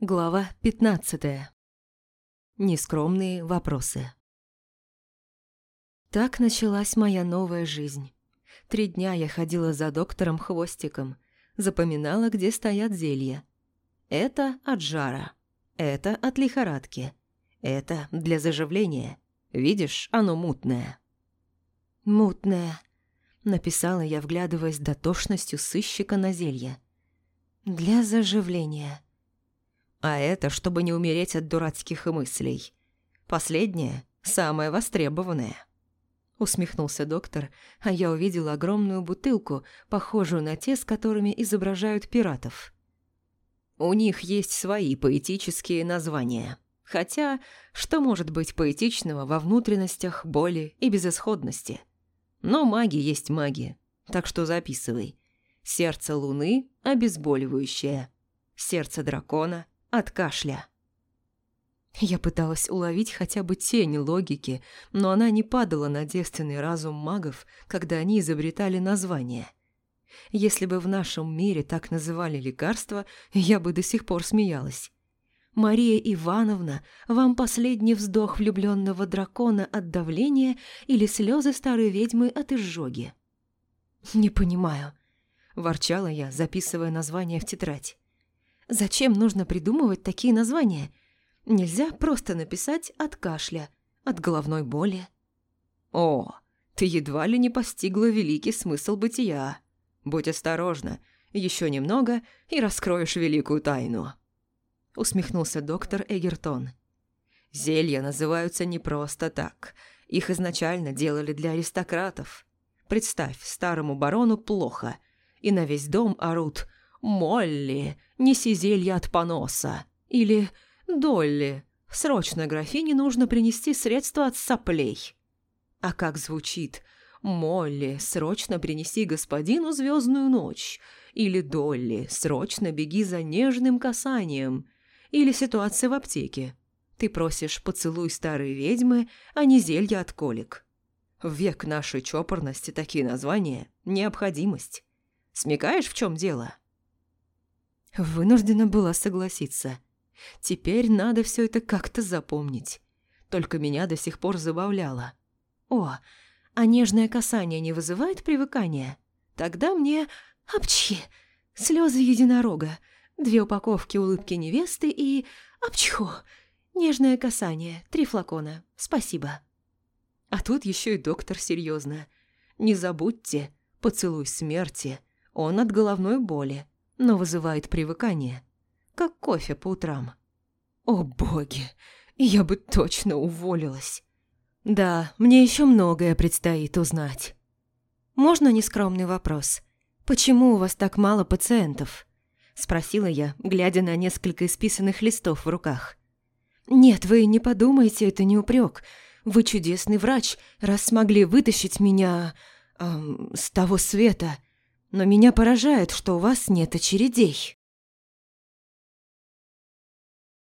Глава 15. Нескромные вопросы. Так началась моя новая жизнь. Три дня я ходила за доктором Хвостиком, запоминала, где стоят зелья. Это от жара, это от лихорадки, это для заживления. Видишь, оно мутное. «Мутное», — написала я, вглядываясь дотошностью сыщика на зелье. «Для заживления». А это, чтобы не умереть от дурацких мыслей. Последнее – самое востребованное. Усмехнулся доктор, а я увидела огромную бутылку, похожую на те, с которыми изображают пиратов. У них есть свои поэтические названия. Хотя, что может быть поэтичного во внутренностях, боли и безысходности? Но маги есть маги, так что записывай. Сердце луны – обезболивающее. Сердце дракона – от кашля. Я пыталась уловить хотя бы тень логики, но она не падала на девственный разум магов, когда они изобретали название. Если бы в нашем мире так называли лекарства, я бы до сих пор смеялась. Мария Ивановна, вам последний вздох влюбленного дракона от давления или слезы старой ведьмы от изжоги? «Не понимаю», – ворчала я, записывая название в тетрадь. Зачем нужно придумывать такие названия? Нельзя просто написать «от кашля», «от головной боли». О, ты едва ли не постигла великий смысл бытия. Будь осторожна, еще немного и раскроешь великую тайну. Усмехнулся доктор Эгертон. Зелья называются не просто так. Их изначально делали для аристократов. Представь, старому барону плохо, и на весь дом орут «Молли, неси зелье от поноса!» Или «Долли, срочно графине нужно принести средства от соплей!» А как звучит «Молли, срочно принеси господину звездную ночь!» Или «Долли, срочно беги за нежным касанием!» Или ситуация в аптеке. Ты просишь поцелуй старой ведьмы, а не зелье от колик. В век нашей чопорности такие названия – необходимость. Смекаешь, в чем дело?» Вынуждена была согласиться. Теперь надо все это как-то запомнить. Только меня до сих пор забавляло. О, а нежное касание не вызывает привыкания? Тогда мне... Апчхи! Слезы единорога, две упаковки улыбки невесты и... Апчху! Нежное касание, три флакона. Спасибо. А тут еще и доктор серьезно. Не забудьте, поцелуй смерти. Он от головной боли но вызывает привыкание, как кофе по утрам. О боги, я бы точно уволилась. Да, мне еще многое предстоит узнать. Можно нескромный вопрос? Почему у вас так мало пациентов? Спросила я, глядя на несколько исписанных листов в руках. Нет, вы не подумайте, это не упрек. Вы чудесный врач, раз смогли вытащить меня... Эм, с того света но меня поражает, что у вас нет очередей».